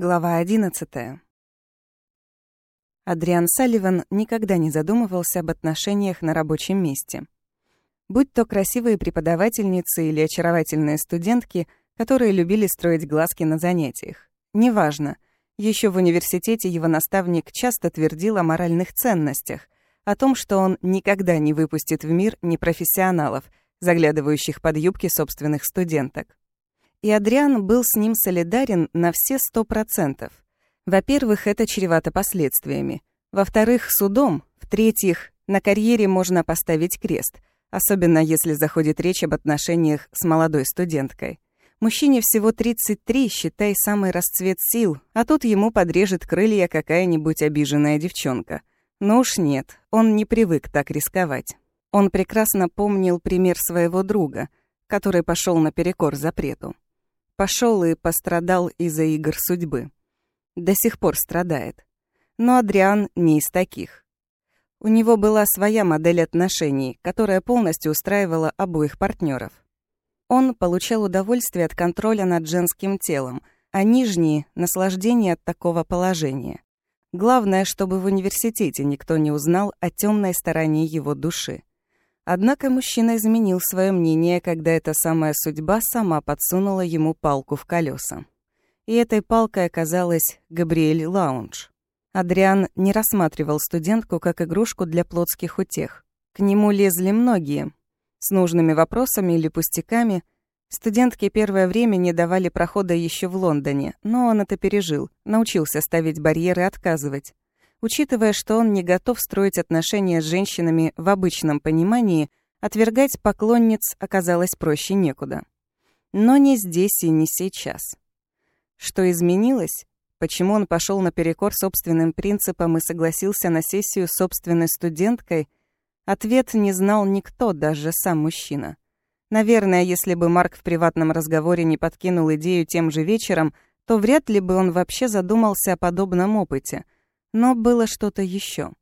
Глава 11. Адриан Салливан никогда не задумывался об отношениях на рабочем месте. Будь то красивые преподавательницы или очаровательные студентки, которые любили строить глазки на занятиях. Неважно. Еще в университете его наставник часто твердил о моральных ценностях, о том, что он никогда не выпустит в мир непрофессионалов, заглядывающих под юбки собственных студенток и Адриан был с ним солидарен на все сто процентов. Во-первых, это чревато последствиями. Во-вторых, судом. В-третьих, на карьере можно поставить крест, особенно если заходит речь об отношениях с молодой студенткой. Мужчине всего 33, считай, самый расцвет сил, а тут ему подрежет крылья какая-нибудь обиженная девчонка. Но уж нет, он не привык так рисковать. Он прекрасно помнил пример своего друга, который пошел наперекор запрету. Пошел и пострадал из-за игр судьбы. До сих пор страдает. Но Адриан не из таких. У него была своя модель отношений, которая полностью устраивала обоих партнеров. Он получал удовольствие от контроля над женским телом, а нижние — наслаждение от такого положения. Главное, чтобы в университете никто не узнал о темной стороне его души. Однако мужчина изменил свое мнение, когда эта самая судьба сама подсунула ему палку в колеса. И этой палкой оказалась Габриэль Лаунж. Адриан не рассматривал студентку как игрушку для плотских утех. К нему лезли многие. С нужными вопросами или пустяками. Студентки первое время не давали прохода еще в Лондоне, но он это пережил, научился ставить барьеры и отказывать. Учитывая, что он не готов строить отношения с женщинами в обычном понимании, отвергать поклонниц оказалось проще некуда. Но не здесь и не сейчас. Что изменилось? Почему он пошел наперекор собственным принципам и согласился на сессию с собственной студенткой? Ответ не знал никто, даже сам мужчина. Наверное, если бы Марк в приватном разговоре не подкинул идею тем же вечером, то вряд ли бы он вообще задумался о подобном опыте — но было что-то еще.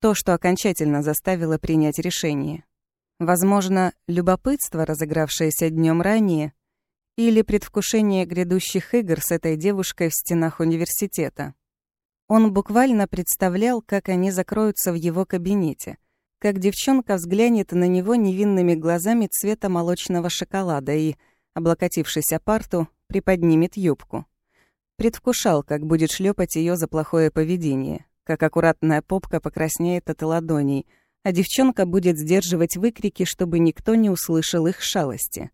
То, что окончательно заставило принять решение. Возможно, любопытство, разыгравшееся днем ранее, или предвкушение грядущих игр с этой девушкой в стенах университета. Он буквально представлял, как они закроются в его кабинете, как девчонка взглянет на него невинными глазами цвета молочного шоколада и, облокотившись о парту, приподнимет юбку. Предвкушал, как будет шлепать ее за плохое поведение, как аккуратная попка покраснеет от ладоней, а девчонка будет сдерживать выкрики, чтобы никто не услышал их шалости.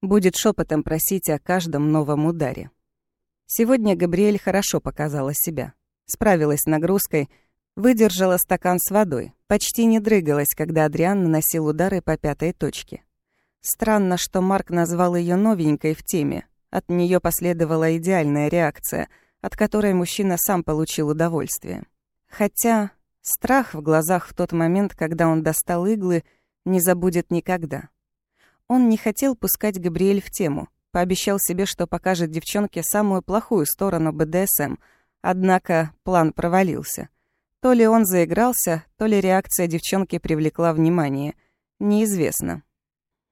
Будет шепотом просить о каждом новом ударе. Сегодня Габриэль хорошо показала себя. Справилась с нагрузкой, выдержала стакан с водой, почти не дрыгалась, когда Адриан наносил удары по пятой точке. Странно, что Марк назвал ее новенькой в теме, от нее последовала идеальная реакция, от которой мужчина сам получил удовольствие. Хотя страх в глазах в тот момент, когда он достал иглы, не забудет никогда. Он не хотел пускать Габриэль в тему, пообещал себе, что покажет девчонке самую плохую сторону БДСМ, однако план провалился. То ли он заигрался, то ли реакция девчонки привлекла внимание. Неизвестно.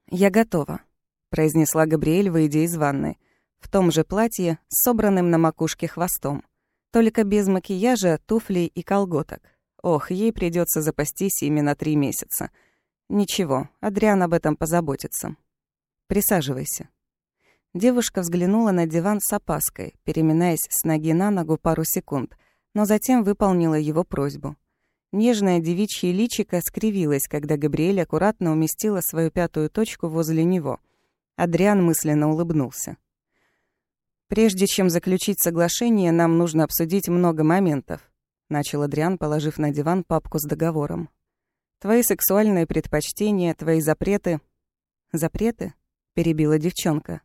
«Я готова», — произнесла Габриэль, выйдя из ванной в том же платье собранным на макушке хвостом. Только без макияжа, туфлей и колготок. Ох, ей придется запастись ими на три месяца. Ничего, Адриан об этом позаботится. Присаживайся. Девушка взглянула на диван с опаской, переминаясь с ноги на ногу пару секунд, но затем выполнила его просьбу. Нежное девичье личико скривилось, когда Габриэль аккуратно уместила свою пятую точку возле него. Адриан мысленно улыбнулся. «Прежде чем заключить соглашение, нам нужно обсудить много моментов», — начал Адриан, положив на диван папку с договором. «Твои сексуальные предпочтения, твои запреты...» «Запреты?» — перебила девчонка.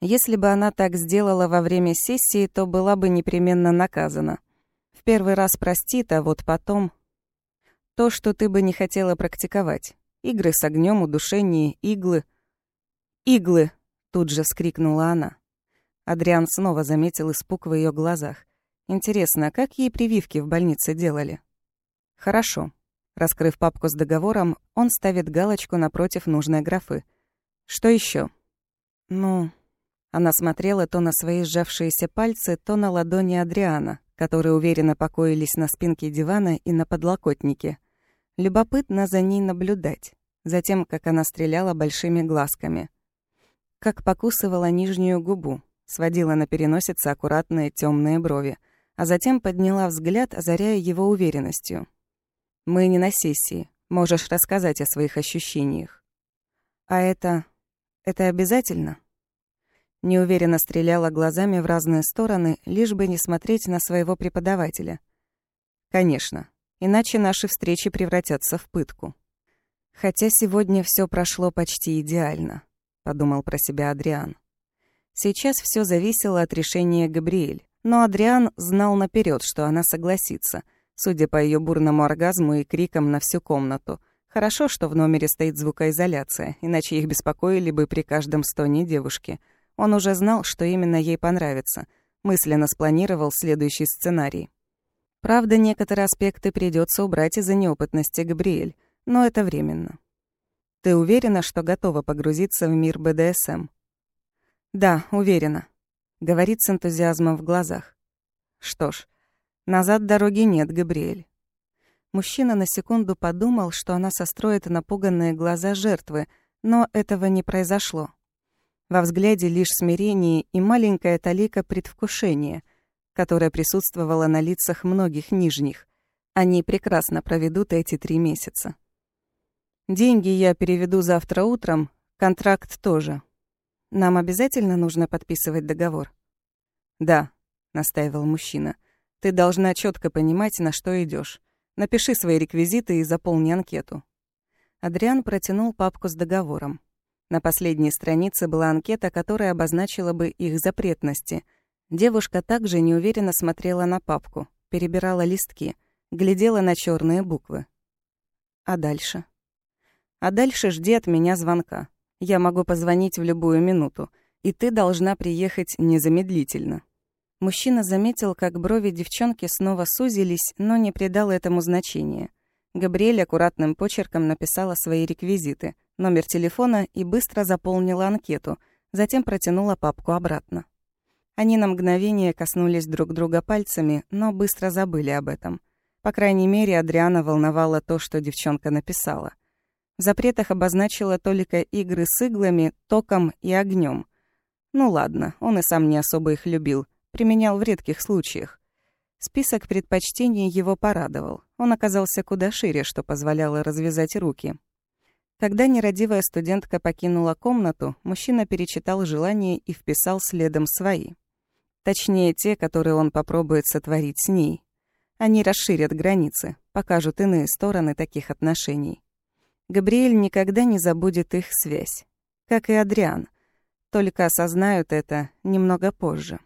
Если бы она так сделала во время сессии, то была бы непременно наказана. В первый раз простит, а вот потом... То, что ты бы не хотела практиковать. Игры с огнем, удушение, иглы... «Иглы!» — тут же вскрикнула она. Адриан снова заметил испуг в ее глазах. Интересно, как ей прививки в больнице делали? Хорошо. Раскрыв папку с договором, он ставит галочку напротив нужной графы. Что еще? Ну, Она смотрела то на свои сжавшиеся пальцы, то на ладони Адриана, которые уверенно покоились на спинке дивана и на подлокотнике. Любопытно за ней наблюдать, затем, как она стреляла большими глазками. Как покусывала нижнюю губу, сводила на переносице аккуратные темные брови, а затем подняла взгляд, озаряя его уверенностью. «Мы не на сессии. Можешь рассказать о своих ощущениях». «А это... это обязательно?» Неуверенно стреляла глазами в разные стороны, лишь бы не смотреть на своего преподавателя. Конечно, иначе наши встречи превратятся в пытку. Хотя сегодня все прошло почти идеально, подумал про себя Адриан. Сейчас все зависело от решения Габриэль, но Адриан знал наперед, что она согласится, судя по ее бурному оргазму и крикам на всю комнату. Хорошо, что в номере стоит звукоизоляция, иначе их беспокоили бы при каждом стоне девушки — он уже знал, что именно ей понравится, мысленно спланировал следующий сценарий. Правда, некоторые аспекты придется убрать из-за неопытности Габриэль, но это временно. Ты уверена, что готова погрузиться в мир БДСМ? Да, уверена. Говорит с энтузиазмом в глазах. Что ж, назад дороги нет, Габриэль. Мужчина на секунду подумал, что она состроит напуганные глаза жертвы, но этого не произошло. Во взгляде лишь смирение и маленькая талика предвкушения, которая присутствовала на лицах многих нижних. Они прекрасно проведут эти три месяца. Деньги я переведу завтра утром, контракт тоже. Нам обязательно нужно подписывать договор? Да, настаивал мужчина. Ты должна четко понимать, на что идешь. Напиши свои реквизиты и заполни анкету. Адриан протянул папку с договором. На последней странице была анкета, которая обозначила бы их запретности. Девушка также неуверенно смотрела на папку, перебирала листки, глядела на черные буквы. А дальше? А дальше жди от меня звонка. Я могу позвонить в любую минуту, и ты должна приехать незамедлительно. Мужчина заметил, как брови девчонки снова сузились, но не придал этому значения. Габриэль аккуратным почерком написала свои реквизиты, номер телефона и быстро заполнила анкету, затем протянула папку обратно. Они на мгновение коснулись друг друга пальцами, но быстро забыли об этом. По крайней мере, Адриана волновала то, что девчонка написала. В запретах обозначила только игры с иглами, током и огнем. Ну ладно, он и сам не особо их любил, применял в редких случаях. Список предпочтений его порадовал. Он оказался куда шире, что позволяло развязать руки. Когда нерадивая студентка покинула комнату, мужчина перечитал желания и вписал следом свои. Точнее, те, которые он попробует сотворить с ней. Они расширят границы, покажут иные стороны таких отношений. Габриэль никогда не забудет их связь. Как и Адриан. Только осознают это немного позже.